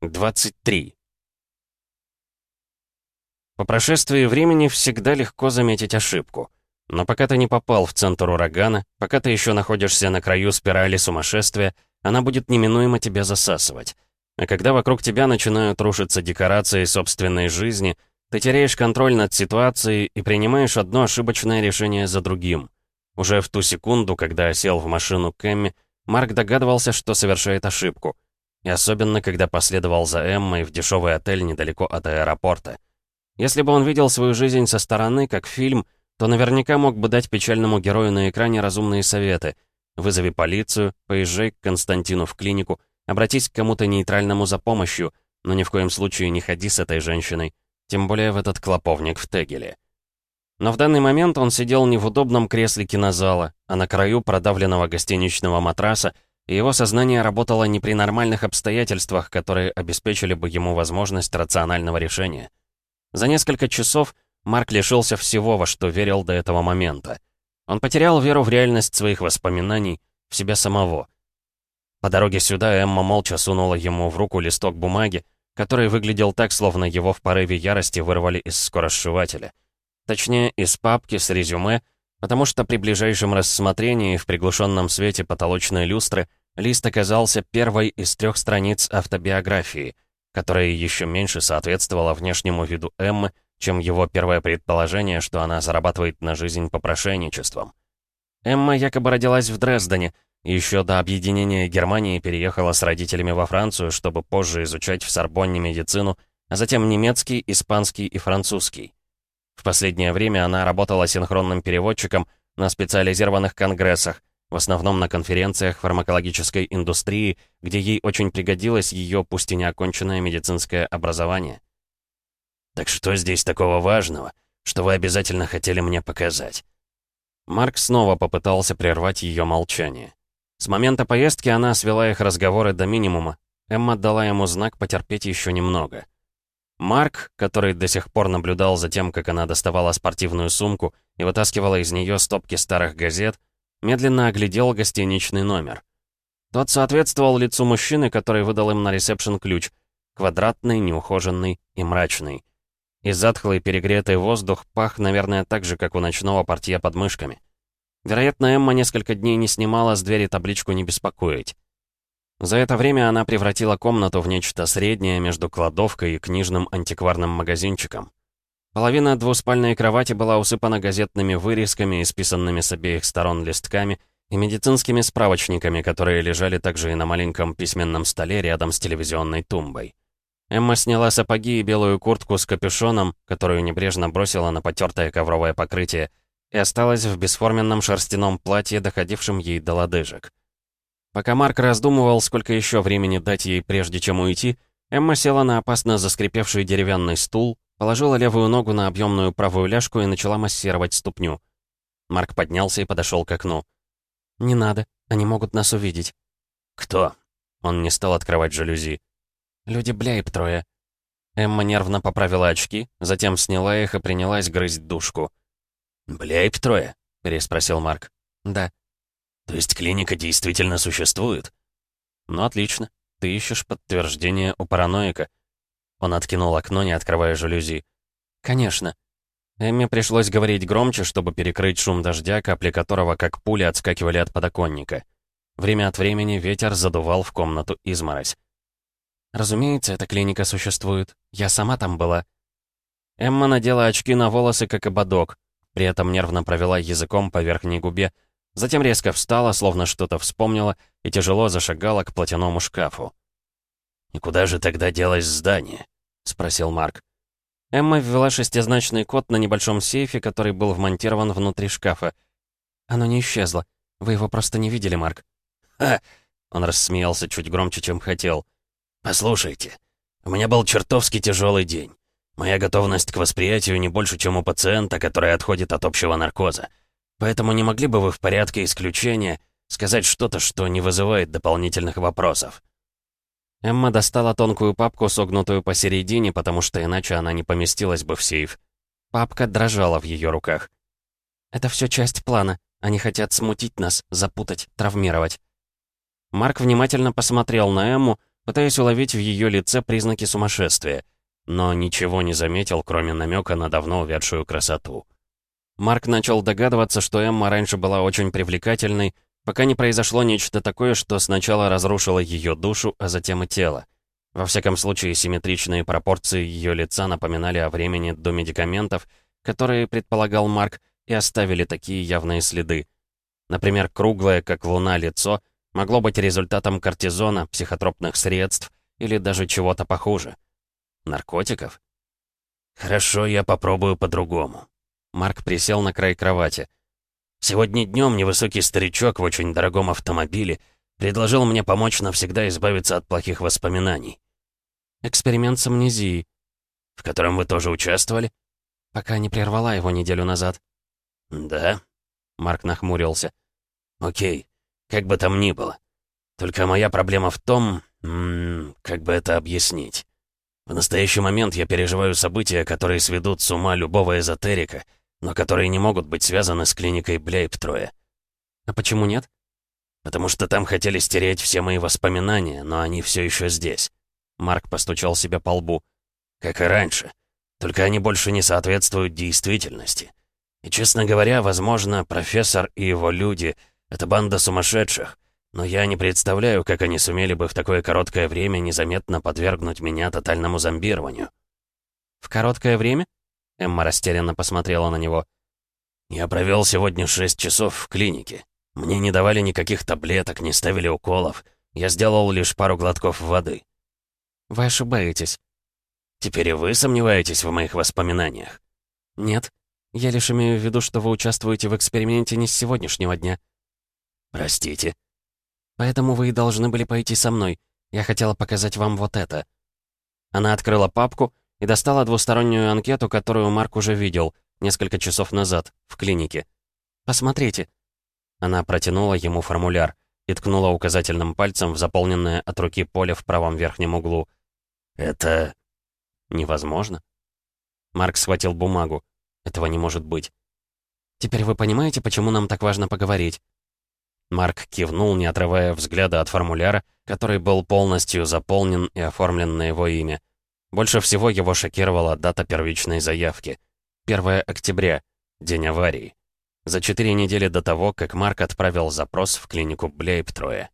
23. По прошествии времени всегда легко заметить ошибку. Но пока ты не попал в центр урагана, пока ты еще находишься на краю спирали сумасшествия, она будет неминуемо тебя засасывать. А когда вокруг тебя начинают рушиться декорации собственной жизни, ты теряешь контроль над ситуацией и принимаешь одно ошибочное решение за другим. Уже в ту секунду, когда сел в машину Кэмми, Марк догадывался, что совершает ошибку — особенно, когда последовал за Эммой в дешевый отель недалеко от аэропорта. Если бы он видел свою жизнь со стороны, как фильм, то наверняка мог бы дать печальному герою на экране разумные советы. Вызови полицию, поезжай к Константину в клинику, обратись к кому-то нейтральному за помощью, но ни в коем случае не ходи с этой женщиной, тем более в этот клоповник в Тегеле. Но в данный момент он сидел не в удобном кресле кинозала, а на краю продавленного гостиничного матраса, и его сознание работало не при нормальных обстоятельствах, которые обеспечили бы ему возможность рационального решения. За несколько часов Марк лишился всего, во что верил до этого момента. Он потерял веру в реальность своих воспоминаний, в себя самого. По дороге сюда Эмма молча сунула ему в руку листок бумаги, который выглядел так, словно его в порыве ярости вырвали из скоросшивателя. Точнее, из папки с резюме, потому что при ближайшем рассмотрении в приглушенном свете потолочной люстры Лист оказался первой из трех страниц автобиографии, которая еще меньше соответствовала внешнему виду Эммы, чем его первое предположение, что она зарабатывает на жизнь попрошайничеством. Эмма якобы родилась в Дрездене, еще до объединения Германии переехала с родителями во Францию, чтобы позже изучать в Сорбонне медицину, а затем немецкий, испанский и французский. В последнее время она работала синхронным переводчиком на специализированных конгрессах, в основном на конференциях фармакологической индустрии, где ей очень пригодилось ее, пусть и неоконченное медицинское образование. «Так что здесь такого важного, что вы обязательно хотели мне показать?» Марк снова попытался прервать ее молчание. С момента поездки она свела их разговоры до минимума. Эмма дала ему знак потерпеть еще немного. Марк, который до сих пор наблюдал за тем, как она доставала спортивную сумку и вытаскивала из нее стопки старых газет, медленно оглядел гостиничный номер. Тот соответствовал лицу мужчины, который выдал им на ресепшн ключ. Квадратный, неухоженный и мрачный. И затхлый перегретый воздух пах, наверное, так же, как у ночного портье под мышками. Вероятно, Эмма несколько дней не снимала с двери табличку «Не беспокоить». За это время она превратила комнату в нечто среднее между кладовкой и книжным антикварным магазинчиком. Половина двуспальной кровати была усыпана газетными вырезками, исписанными с обеих сторон листками, и медицинскими справочниками, которые лежали также и на маленьком письменном столе рядом с телевизионной тумбой. Эмма сняла сапоги и белую куртку с капюшоном, которую небрежно бросила на потертое ковровое покрытие, и осталась в бесформенном шерстяном платье, доходившем ей до лодыжек. Пока Марк раздумывал, сколько еще времени дать ей, прежде чем уйти, Эмма села на опасно заскрипевший деревянный стул, Положила левую ногу на объемную правую ляжку и начала массировать ступню. Марк поднялся и подошел к окну. «Не надо, они могут нас увидеть». «Кто?» Он не стал открывать жалюзи. «Люди бляйб трое». Эмма нервно поправила очки, затем сняла их и принялась грызть душку. «Бляйб трое?» — переспросил Марк. «Да». «То есть клиника действительно существует?» «Ну, отлично. Ты ищешь подтверждение у параноика. Он откинул окно, не открывая жалюзи. «Конечно». Эмме пришлось говорить громче, чтобы перекрыть шум дождя, капли которого, как пули, отскакивали от подоконника. Время от времени ветер задувал в комнату изморозь. «Разумеется, эта клиника существует. Я сама там была». Эмма надела очки на волосы, как ободок, при этом нервно провела языком по верхней губе, затем резко встала, словно что-то вспомнила, и тяжело зашагала к платяному шкафу. «И куда же тогда делось здание?» — спросил Марк. Эмма ввела шестизначный код на небольшом сейфе, который был вмонтирован внутри шкафа. «Оно не исчезло. Вы его просто не видели, Марк». «Ха!» — он рассмеялся чуть громче, чем хотел. «Послушайте, у меня был чертовски тяжелый день. Моя готовность к восприятию не больше, чем у пациента, который отходит от общего наркоза. Поэтому не могли бы вы в порядке исключения сказать что-то, что не вызывает дополнительных вопросов?» Эмма достала тонкую папку, согнутую посередине, потому что иначе она не поместилась бы в сейф. Папка дрожала в ее руках. «Это все часть плана. Они хотят смутить нас, запутать, травмировать». Марк внимательно посмотрел на Эмму, пытаясь уловить в ее лице признаки сумасшествия, но ничего не заметил, кроме намека на давно увядшую красоту. Марк начал догадываться, что Эмма раньше была очень привлекательной, пока не произошло нечто такое, что сначала разрушило ее душу, а затем и тело. Во всяком случае, симметричные пропорции ее лица напоминали о времени до медикаментов, которые, предполагал Марк, и оставили такие явные следы. Например, круглое, как луна, лицо могло быть результатом кортизона, психотропных средств или даже чего-то похуже. Наркотиков? Хорошо, я попробую по-другому. Марк присел на край кровати. Сегодня днем невысокий старичок в очень дорогом автомобиле предложил мне помочь навсегда избавиться от плохих воспоминаний. Эксперимент с амнезией. В котором вы тоже участвовали? Пока не прервала его неделю назад. Да? Марк нахмурился. Окей, как бы там ни было. Только моя проблема в том, как бы это объяснить. В настоящий момент я переживаю события, которые сведут с ума любого эзотерика, но которые не могут быть связаны с клиникой Блейптроя. А почему нет? Потому что там хотели стереть все мои воспоминания, но они все еще здесь. Марк постучал себя по лбу. Как и раньше. Только они больше не соответствуют действительности. И, честно говоря, возможно, профессор и его люди — это банда сумасшедших. Но я не представляю, как они сумели бы в такое короткое время незаметно подвергнуть меня тотальному зомбированию. «В короткое время?» Эмма растерянно посмотрела на него. «Я провел сегодня шесть часов в клинике. Мне не давали никаких таблеток, не ставили уколов. Я сделал лишь пару глотков воды». «Вы ошибаетесь». «Теперь и вы сомневаетесь в моих воспоминаниях?» «Нет. Я лишь имею в виду, что вы участвуете в эксперименте не с сегодняшнего дня». «Простите». «Поэтому вы и должны были пойти со мной. Я хотела показать вам вот это». Она открыла папку и достала двустороннюю анкету, которую Марк уже видел несколько часов назад в клинике. «Посмотрите». Она протянула ему формуляр и ткнула указательным пальцем в заполненное от руки поле в правом верхнем углу. «Это... невозможно?» Марк схватил бумагу. Этого не может быть. «Теперь вы понимаете, почему нам так важно поговорить?» Марк кивнул, не отрывая взгляда от формуляра, который был полностью заполнен и оформлен на его имя. Больше всего его шокировала дата первичной заявки. 1 октября, день аварии. За четыре недели до того, как Марк отправил запрос в клинику Блейптроя.